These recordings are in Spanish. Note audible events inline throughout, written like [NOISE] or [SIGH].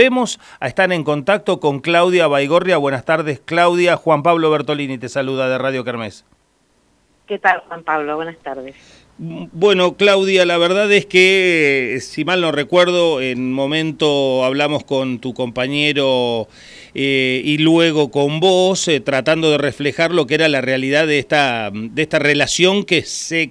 Vemos a estar en contacto con Claudia Baigorria. Buenas tardes, Claudia. Juan Pablo Bertolini te saluda de Radio Kermés. ¿Qué tal, Juan Pablo? Buenas tardes. Bueno, Claudia, la verdad es que, si mal no recuerdo, en momento hablamos con tu compañero eh, y luego con vos, eh, tratando de reflejar lo que era la realidad de esta, de esta relación que se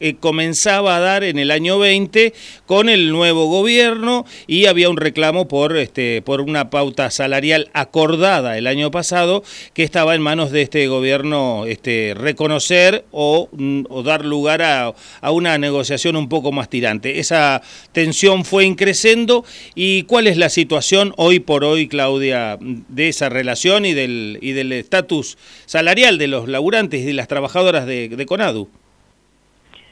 eh, comenzaba a dar en el año 20 con el nuevo gobierno y había un reclamo por, este, por una pauta salarial acordada el año pasado que estaba en manos de este gobierno este, reconocer o, mm, o dar lugar a, a, una negociación un poco más tirante. Esa tensión fue increciendo y cuál es la situación hoy por hoy, Claudia, de esa relación y del y del estatus salarial de los laburantes y de las trabajadoras de, de CONADU.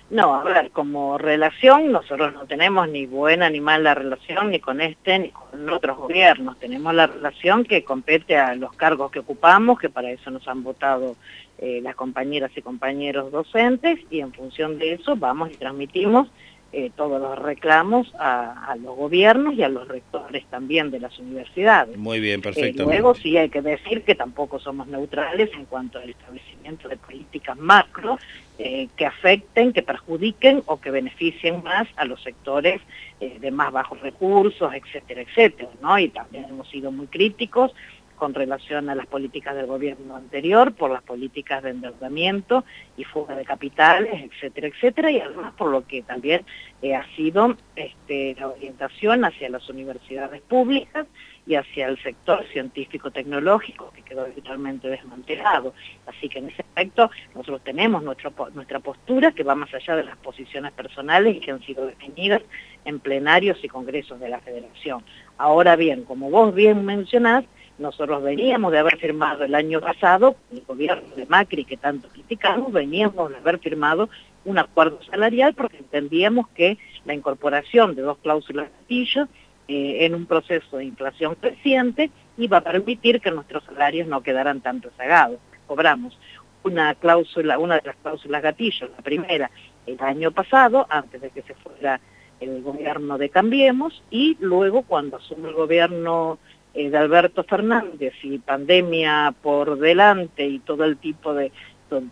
No, a ver, como relación nosotros no tenemos ni buena ni mala relación ni con este ni con otros gobiernos. Tenemos la relación que compete a los cargos que ocupamos, que para eso nos han votado eh, las compañeras y compañeros docentes y en función de eso vamos y transmitimos eh, todos los reclamos a, a, los gobiernos y a los rectores también de las universidades. Muy bien, perfecto. Eh, luego sí hay que decir que tampoco somos neutrales en cuanto al establecimiento de políticas macro eh, que afecten, que perjudiquen o que beneficien más a los sectores eh, de más bajos recursos, etcétera, etcétera, ¿no? Y también hemos sido muy críticos con relación a las políticas del gobierno anterior, por las políticas de endeudamiento y fuga de capitales, etcétera, etcétera, y además por lo que también eh, ha sido este, la orientación hacia las universidades públicas y hacia el sector científico-tecnológico, que quedó totalmente desmantelado. Así que en ese aspecto nosotros tenemos nuestro, nuestra postura que va más allá de las posiciones personales y que han sido definidas en plenarios y congresos de la Federación. Ahora bien, como vos bien mencionás, nosotros veníamos de haber firmado el año pasado, el gobierno de Macri que tanto criticamos, veníamos de haber firmado un acuerdo salarial porque entendíamos que la incorporación de dos cláusulas gatillo eh, en un proceso de inflación creciente iba a permitir que nuestros salarios no quedaran tan rezagados. Cobramos una cláusula, una de las cláusulas gatillo, la primera, el año pasado, antes de que se fuera el gobierno de Cambiemos, y luego cuando asume el gobierno eh, de Alberto Fernández y pandemia por delante y todo el tipo de,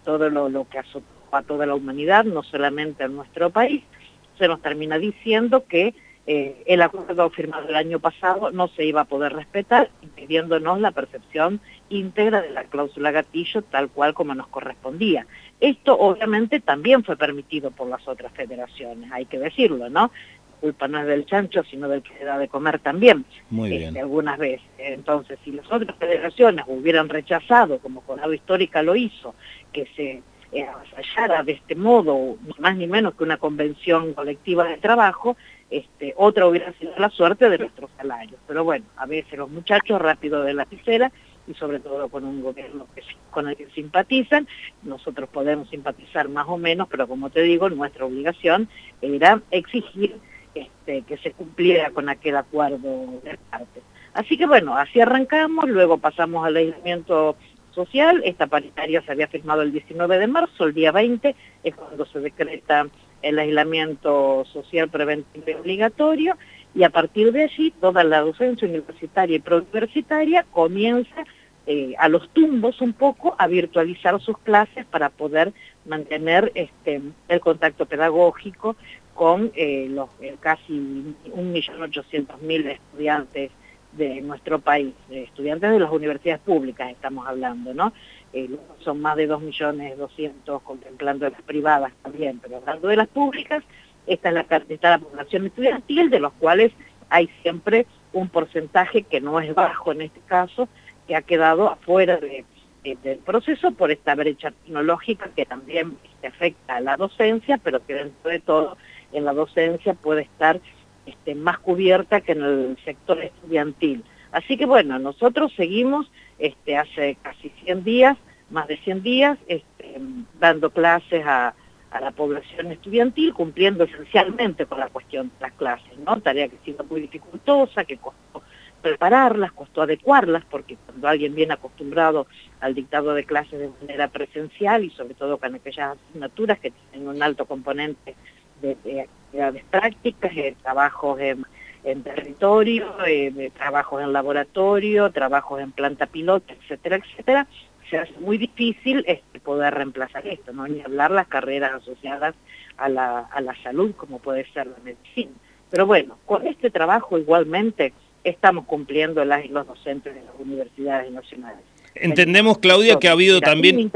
todo, lo, que azotó a toda la humanidad, no solamente en nuestro país, se nos termina diciendo que eh, el acuerdo firmado el año pasado no se iba a poder respetar, impidiéndonos la percepción íntegra de la cláusula gatillo tal cual como nos correspondía. Esto obviamente también fue permitido por las otras federaciones, hay que decirlo, ¿no? Culpa no es del chancho, sino del que se da de comer también, Muy bien. Este, algunas veces. Entonces, si las otras federaciones hubieran rechazado, como Conado Histórica lo hizo, que se eh, avasallara de este modo, ni más ni menos que una convención colectiva de trabajo, este, otra hubiera sido la suerte de nuestros salarios. Pero bueno, a veces los muchachos rápido de la piscera y sobre todo con un gobierno que, con el que simpatizan, nosotros podemos simpatizar más o menos, pero como te digo, nuestra obligación era exigir este, que se cumpliera con aquel acuerdo de parte. Así que bueno, así arrancamos, luego pasamos al aislamiento social, esta paritaria se había firmado el 19 de marzo, el día 20 es cuando se decreta el aislamiento social preventivo y obligatorio, y a partir de allí toda la docencia universitaria y preuniversitaria comienza eh, a los tumbos un poco a virtualizar sus clases para poder mantener este, el contacto pedagógico con eh, los eh, casi 1.800.000 estudiantes de nuestro país, estudiantes de las universidades públicas estamos hablando, ¿no? Eh, son más de 2.200.000 contemplando las privadas también, pero hablando de las públicas, esta es la, está la población estudiantil, de los cuales hay siempre un porcentaje que no es bajo en este caso, que ha quedado afuera de, de, del proceso por esta brecha tecnológica que también afecta a la docencia, pero que dentro de todo en la docencia puede estar este, más cubierta que en el sector estudiantil. Así que bueno, nosotros seguimos este, hace casi 100 días, más de 100 días, este, dando clases a, a, la población estudiantil, cumpliendo esencialmente con la cuestión de las clases, ¿no? Tarea que ha sido muy dificultosa, que costó prepararlas, costó adecuarlas, porque cuando alguien viene acostumbrado al dictado de clases de manera presencial y sobre todo con aquellas asignaturas que tienen un alto componente de, de actividades prácticas, de trabajos en territorio, eh, trabajos en laboratorio, trabajos en planta piloto, etcétera, etcétera, se hace muy difícil este, poder reemplazar esto, ¿no? ni hablar las carreras asociadas a la, a la salud, como puede ser la medicina. Pero bueno, con este trabajo igualmente estamos cumpliendo las y los docentes de las universidades nacionales. Entendemos, Claudia, que ha habido también...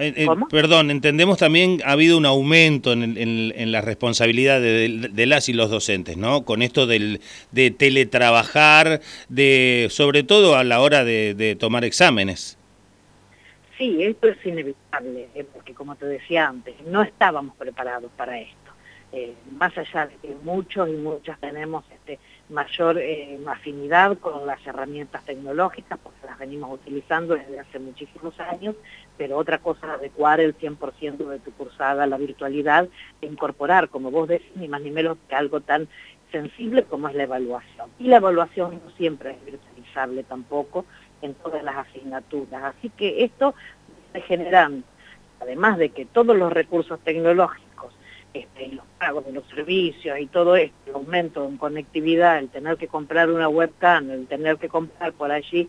Eh, eh, perdón, entendemos también ha habido un aumento en, la responsabilidad de, las y los docentes, ¿no? Con esto del, de teletrabajar, de sobre todo a la hora de, tomar exámenes. Sí, esto es inevitable, eh, porque como te decía antes, no estábamos preparados para esto. más allá de que muchos y muchas tenemos este, mayor eh, afinidad con las herramientas tecnológicas, porque las venimos utilizando desde hace muchísimos años, pero otra cosa es adecuar el 100% de tu cursada a la virtualidad e incorporar, como vos decís, ni más ni menos que algo tan sensible como es la evaluación. Y la evaluación no siempre es virtualizable tampoco en todas las asignaturas. Así que esto se generan, además de que todos los recursos tecnológicos este, los pagos de los servicios y todo esto, el aumento en conectividad, el tener que comprar una webcam, el tener que comprar por allí,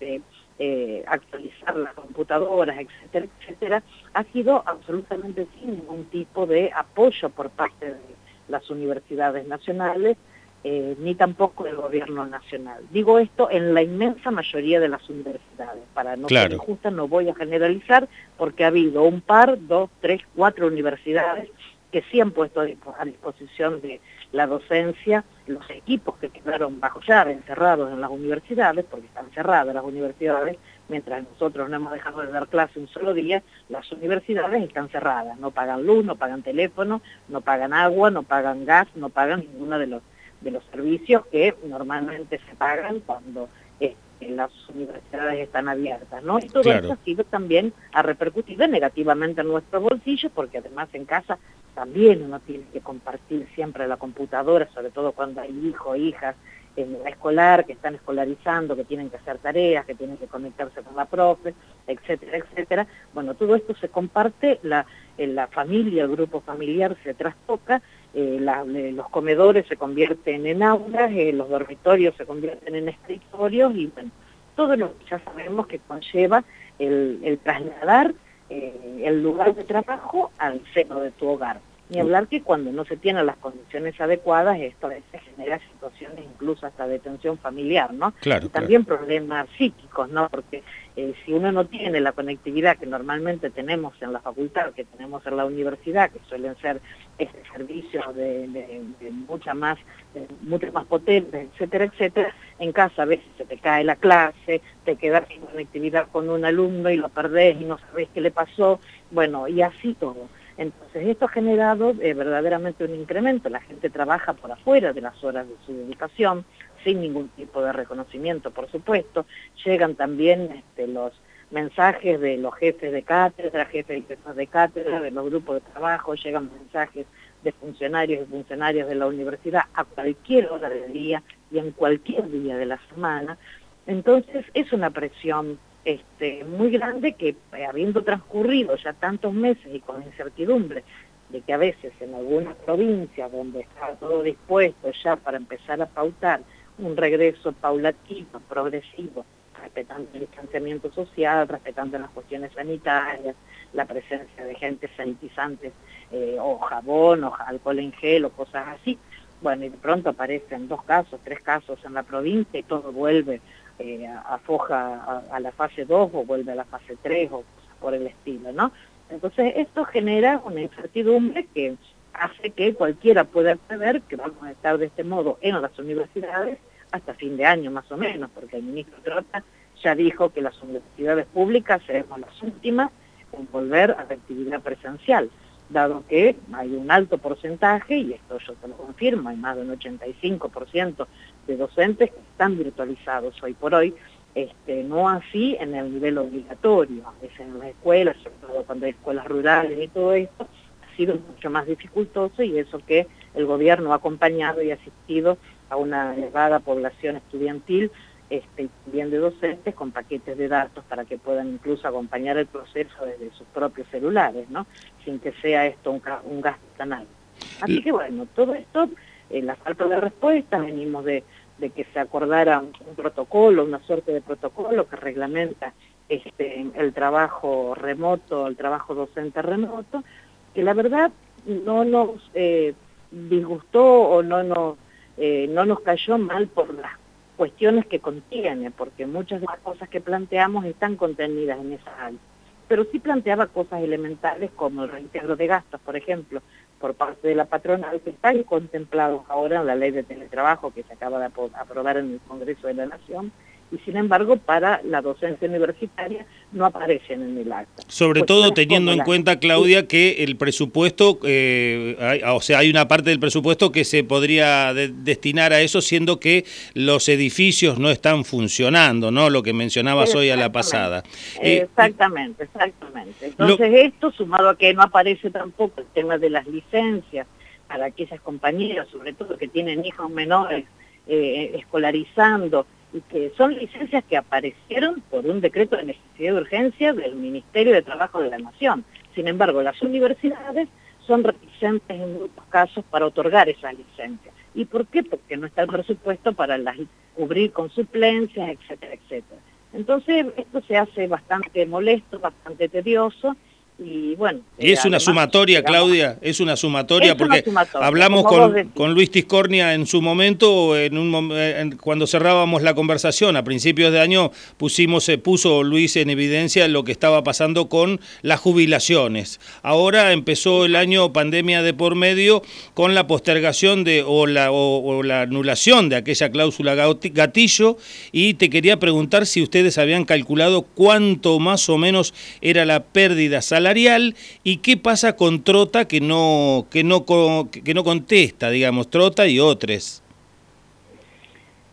eh, eh, actualizar las computadoras, etcétera, etcétera, ha sido absolutamente sin ningún tipo de apoyo por parte de las universidades nacionales, eh, ni tampoco del gobierno nacional. Digo esto en la inmensa mayoría de las universidades. Para no ser injusta no voy a generalizar porque ha habido un par, dos, tres, cuatro universidades que sí han puesto a disposición de la docencia los equipos que quedaron bajo llave, encerrados en las universidades, porque están cerradas las universidades, mientras nosotros no hemos dejado de dar clase un solo día, las universidades están cerradas, no pagan luz, no pagan teléfono, no pagan agua, no pagan gas, no pagan ninguno de los, de los servicios que normalmente se pagan cuando este, las universidades están abiertas, ¿no? Y todo esto ha sido también, ha repercutido negativamente en nuestros bolsillos, porque además en casa también uno tiene que compartir siempre la computadora, sobre todo cuando hay hijos, hijas en la escolar, que están escolarizando, que tienen que hacer tareas, que tienen que conectarse con la profe, etcétera, etcétera. Bueno, todo esto se comparte, la, en la familia, el grupo familiar se trastoca, eh, los comedores se convierten en aulas, eh, los dormitorios se convierten en escritorios y bueno, todo lo que ya sabemos que conlleva el, trasladar eh, el lugar de trabajo al seno de tu hogar. Ni hablar que cuando no se tienen las condiciones adecuadas, esto a veces genera situaciones incluso hasta de tensión familiar, ¿no? Claro, y también problemas psíquicos, ¿no? Porque eh, si uno no tiene la conectividad que normalmente tenemos en la facultad, que tenemos en la universidad, que suelen ser este servicios de, de, mucha más, mucho más potentes, etcétera, etcétera, en casa a veces se te cae la clase, te quedas sin conectividad con un alumno y lo perdés y no sabés qué le pasó, bueno, y así todo. Entonces esto ha generado eh, verdaderamente un incremento, la gente trabaja por afuera de las horas de su dedicación, sin ningún tipo de reconocimiento, por supuesto, llegan también este, los mensajes de los jefes de cátedra, jefes y jefas de cátedra, de los grupos de trabajo, llegan mensajes de funcionarios y funcionarias de la universidad a cualquier hora del día y en cualquier día de la semana. Entonces es una presión este, muy grande que eh, habiendo transcurrido ya tantos meses y con incertidumbre de que a veces en algunas provincias donde está todo dispuesto ya para empezar a pautar un regreso paulatino, progresivo, respetando el distanciamiento social, respetando las cuestiones sanitarias, la presencia de gente sanitizantes eh, o jabón o alcohol en gel o cosas así. Bueno, y de pronto aparecen dos casos, tres casos en la provincia y todo vuelve eh, afoja a, la fase 2 o vuelve a la fase 3 o por el estilo, ¿no? Entonces esto genera una incertidumbre que hace que cualquiera pueda prever que vamos a estar de este modo en las universidades hasta fin de año más o menos, porque el ministro Trota ya dijo que las universidades públicas seremos las últimas en volver a la actividad presencial dado que hay un alto porcentaje, y esto yo te lo confirmo, hay más de un 85% de docentes que están virtualizados hoy por hoy, este, no así en el nivel obligatorio, veces en las escuelas, sobre todo cuando hay escuelas rurales y todo esto, ha sido mucho más dificultoso y eso que el gobierno ha acompañado y asistido a una elevada población estudiantil este, también de docentes con paquetes de datos para que puedan incluso acompañar el proceso desde sus propios celulares, ¿no? Sin que sea esto un, gasto tan alto. Así que bueno, todo esto eh, la falta de respuesta, venimos de, que se acordara un, protocolo, una suerte de protocolo que reglamenta este, el trabajo remoto, el trabajo docente remoto, que la verdad no nos eh, disgustó o no nos, eh, no nos cayó mal por las cuestiones que contiene, porque muchas de las cosas que planteamos están contenidas en esa área. Pero sí planteaba cosas elementales como el reintegro de gastos, por ejemplo, por parte de la patronal, que están contemplados ahora en la ley de teletrabajo que se acaba de aprobar en el Congreso de la Nación, y sin embargo para la docencia universitaria no aparecen en el acta. Sobre todo teniendo en cuenta, Claudia, que el presupuesto, eh, o sea, hay una parte del presupuesto que se podría destinar a eso, siendo que los edificios no están funcionando, ¿no? Lo que mencionabas hoy a la pasada. Eh, exactamente, exactamente. Entonces esto, sumado a que no aparece tampoco el tema de las licencias para aquellas compañeras, sobre todo que tienen hijos menores, eh, escolarizando, y que son licencias que aparecieron por un decreto de necesidad de urgencia del Ministerio de Trabajo de la Nación. Sin embargo, las universidades son reticentes en muchos casos para otorgar esas licencias. ¿Y por qué? Porque no está el presupuesto para las, cubrir con suplencias, etcétera, etcétera. Entonces, esto se hace bastante molesto, bastante tedioso, y bueno. Y es una sumatoria, Claudia, es una sumatoria, porque hablamos con, con, Luis Tiscornia en su momento, en un, cuando cerrábamos la conversación, a principios de año pusimos, se puso Luis en evidencia lo que estaba pasando con las jubilaciones. Ahora empezó el año pandemia de por medio con la postergación de o la, o la anulación de aquella cláusula gatillo y te quería preguntar si ustedes habían calculado cuánto más o menos era la pérdida salarial y qué pasa con Trota que no, que no, que no contesta, digamos, Trota y otros.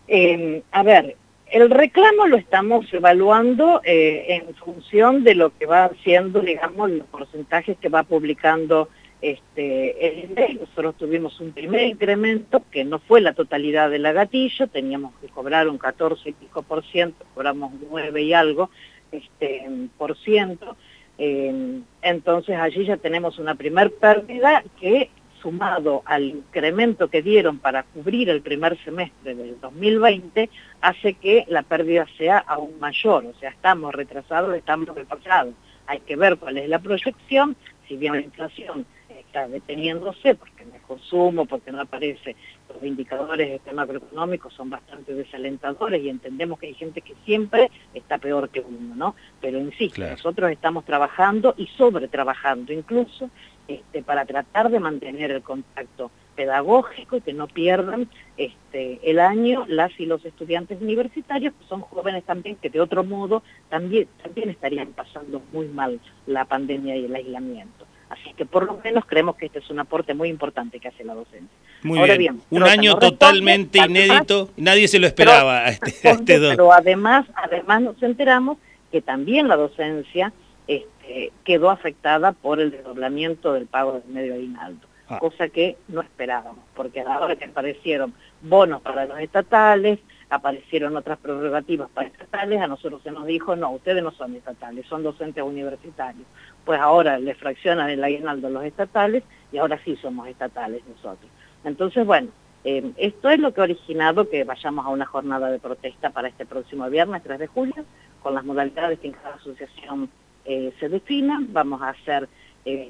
Em, a ver, el reclamo lo estamos evaluando eh, en función de lo que va siendo, digamos, los porcentajes que va publicando este, el. Nosotros tuvimos un primer incremento que no fue la totalidad de la gatillo, teníamos que cobrar un 14 y pico por ciento, cobramos 9 y algo este, por ciento, entonces allí ya tenemos una primer pérdida que sumado al incremento que dieron para cubrir el primer semestre del 2020, hace que la pérdida sea aún mayor, o sea, estamos retrasados, estamos repasados. Hay que ver cuál es la proyección, si bien la inflación está deteniéndose porque consumo, porque no aparece, los indicadores macroeconómicos son bastante desalentadores y entendemos que hay gente que siempre está peor que uno, ¿no? Pero insisto, nosotros estamos trabajando y sobre trabajando incluso este, para tratar de mantener el contacto pedagógico y que no pierdan este, el año las y los estudiantes universitarios, que son jóvenes también, que de otro modo también, también estarían pasando muy mal la pandemia y el aislamiento. Así que por lo menos creemos que este es un aporte muy importante que hace la docencia. Muy bien. un año totalmente inédito, nadie se lo esperaba a este, este Pero además, además nos enteramos que también la docencia este, quedó afectada por el desdoblamiento del pago del medio aguinaldo, ah. cosa que no esperábamos, porque ahora que aparecieron bonos para los estatales, aparecieron otras prerrogativas para estatales, a nosotros se nos dijo, no, ustedes no son estatales, son docentes universitarios. Pues ahora le fraccionan el aguinaldo a los estatales y ahora sí somos estatales nosotros. Entonces, bueno, eh, esto es lo que ha originado que vayamos a una jornada de protesta para este próximo viernes, 3 de julio, con las modalidades que en cada asociación eh, se definan. Vamos a hacer eh,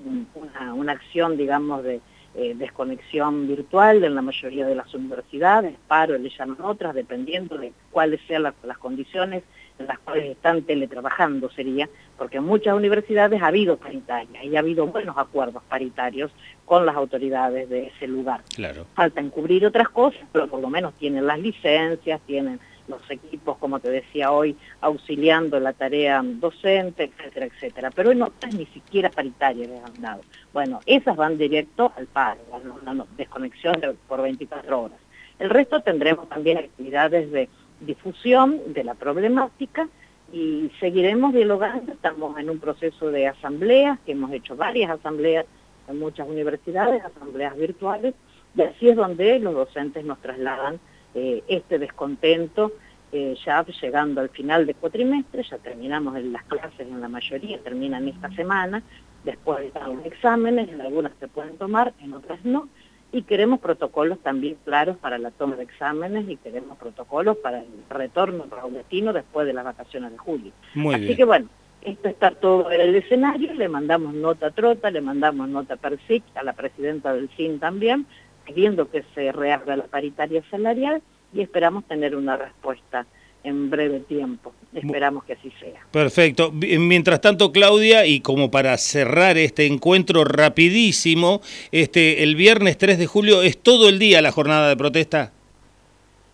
una, acción, digamos, de eh, desconexión virtual en la mayoría de las universidades, paro, le llaman otras, dependiendo de cuáles sean las condiciones en las cuales están teletrabajando sería, porque en muchas universidades ha habido paritaria y ha habido buenos acuerdos paritarios con las autoridades de ese lugar. Claro. Falta encubrir otras cosas, pero por lo menos tienen las licencias, tienen los equipos, como te decía hoy, auxiliando la tarea docente, etcétera, etcétera. Pero no es ni siquiera paritaria les han dado. Bueno, esas van directo al paro, a la desconexión por 24 horas. El resto tendremos también actividades de difusión de la problemática y seguiremos dialogando. Estamos en un proceso de asambleas, que hemos hecho varias asambleas en muchas universidades, asambleas virtuales, y así es donde los docentes nos trasladan eh, este descontento, eh, ya llegando al final de cuatrimestre, ya terminamos las clases en la mayoría, terminan esta semana, después están los exámenes, en algunas se pueden tomar, en otras no, y queremos protocolos también claros para la toma de exámenes y queremos protocolos para el retorno paulatino después de las vacaciones de julio. Así que bueno, esto está todo en el escenario, le mandamos nota a Trota, le mandamos nota a Persic, a la presidenta del CIN también, pidiendo que se reabra la paritaria salarial y esperamos tener una respuesta en breve tiempo. Esperamos que así sea. Perfecto. Mientras tanto, Claudia, y como para cerrar este encuentro rapidísimo, este el viernes 3 de julio es todo el día la jornada de protesta.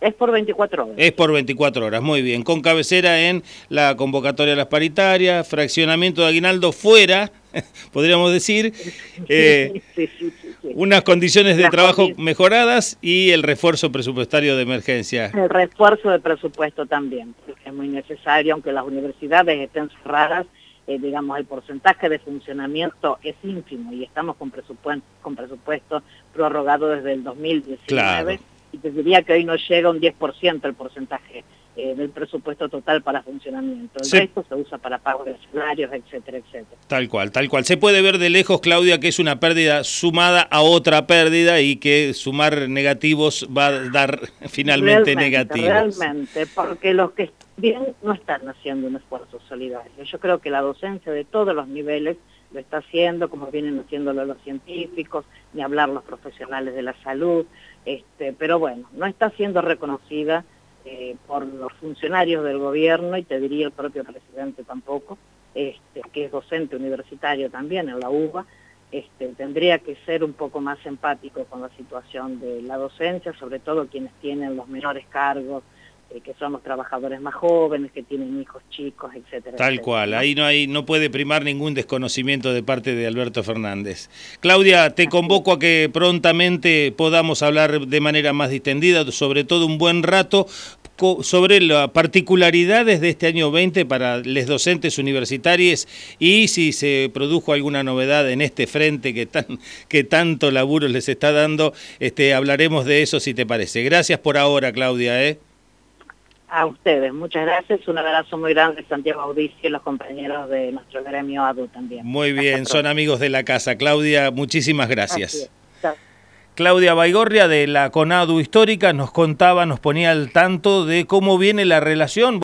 Es por 24 horas. Es por 24 horas, muy bien. Con cabecera en la convocatoria de las paritarias, fraccionamiento de aguinaldo fuera, [LAUGHS] podríamos decir. [LAUGHS] Eh, sí, sí, unas condiciones de trabajo mejoradas y el refuerzo presupuestario de emergencia. El refuerzo de presupuesto también, porque es muy necesario, aunque las universidades estén cerradas, eh, digamos, el porcentaje de funcionamiento es ínfimo y estamos con presupuesto, con presupuesto prorrogado desde el 2019 y te diría que hoy no llega un 10% el porcentaje eh, del presupuesto total para funcionamiento. El resto se usa para pago de salarios, etcétera, etcétera. Tal cual, tal cual. Se puede ver de lejos, Claudia, que es una pérdida sumada a otra pérdida y que sumar negativos va a dar [LAUGHS] finalmente negativos. Realmente, porque los que bien no están haciendo un esfuerzo solidario. Yo creo que la docencia de todos los niveles lo está haciendo, como vienen haciéndolo los científicos, ni hablar los profesionales de la salud, este, pero bueno, no está siendo reconocida eh, por los funcionarios del gobierno y te diría el propio presidente tampoco, este, que es docente universitario también en la UBA, este, tendría que ser un poco más empático con la situación de la docencia, sobre todo quienes tienen los menores cargos, eh, que son los trabajadores más jóvenes, que tienen hijos chicos, etcétera. Tal cual, ahí no hay, no puede primar ningún desconocimiento de parte de Alberto Fernández. Claudia, te convoco a que prontamente podamos hablar de manera más distendida, sobre todo un buen rato, sobre las particularidades de este año 20 para los docentes universitarios y si se produjo alguna novedad en este frente que, tan, que tanto laburo les está dando, este, hablaremos de eso si te parece. Gracias por ahora, Claudia. ¿eh? A ustedes, muchas gracias. Un abrazo muy grande, Santiago Audicio y los compañeros de nuestro gremio ADU también. Muy bien, son amigos de la casa. Claudia, muchísimas gracias. Claudia Baigorria de la CONADU Histórica nos contaba, nos ponía al tanto de cómo viene la relación.